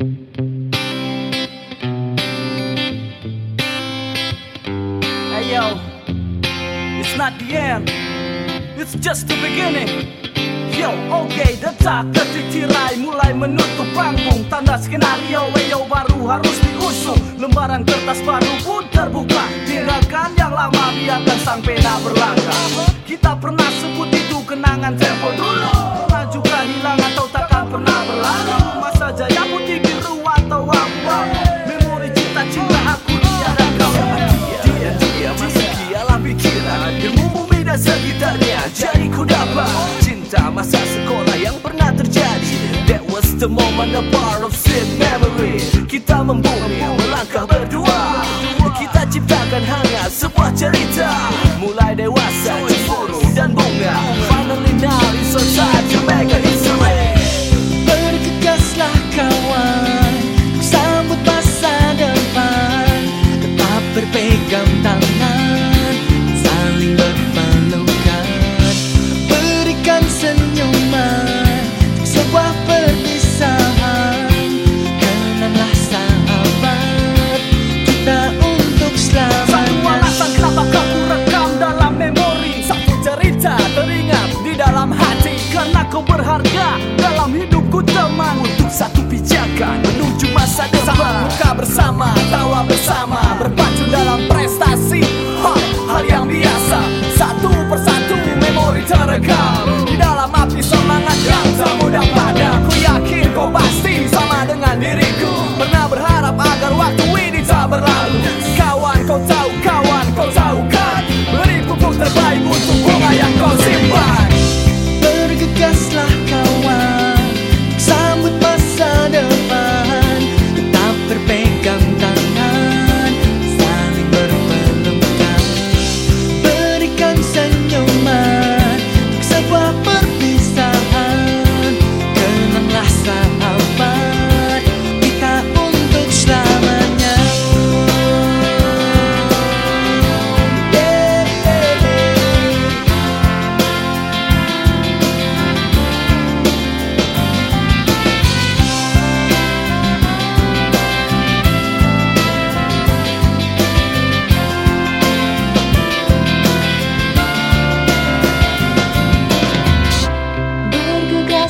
Hey yo, it's not the end, it's just the beginning. Yo, oke, okay, detak detik tirai mulai menutup panggung. Tanda skenario, weyo baru harus diusung. Lembaran kertas baru pun terbuka. Tinggalkan yang lama, biarkan sang pena berlangkah. Kita pernah sebut itu kenangan tempo cinta masa sekolah yang pernah terjadi. That was the moment, a part of sweet memory. Kita membumi, melangkah berdua. Kita ciptakan hangat sebuah cerita. Mulai dewasa, cemburu dan bunga. Finally now it's our time to make a history. Bergegaslah kawan Sambut masa depan. Tetap berpegang tangan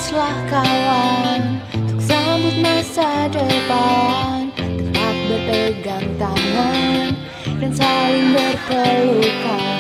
Bergegaslah kawan Untuk sambut masa depan. Tetap berpegang tangan Dan saling berpelukan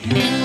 kita untuk selamanya.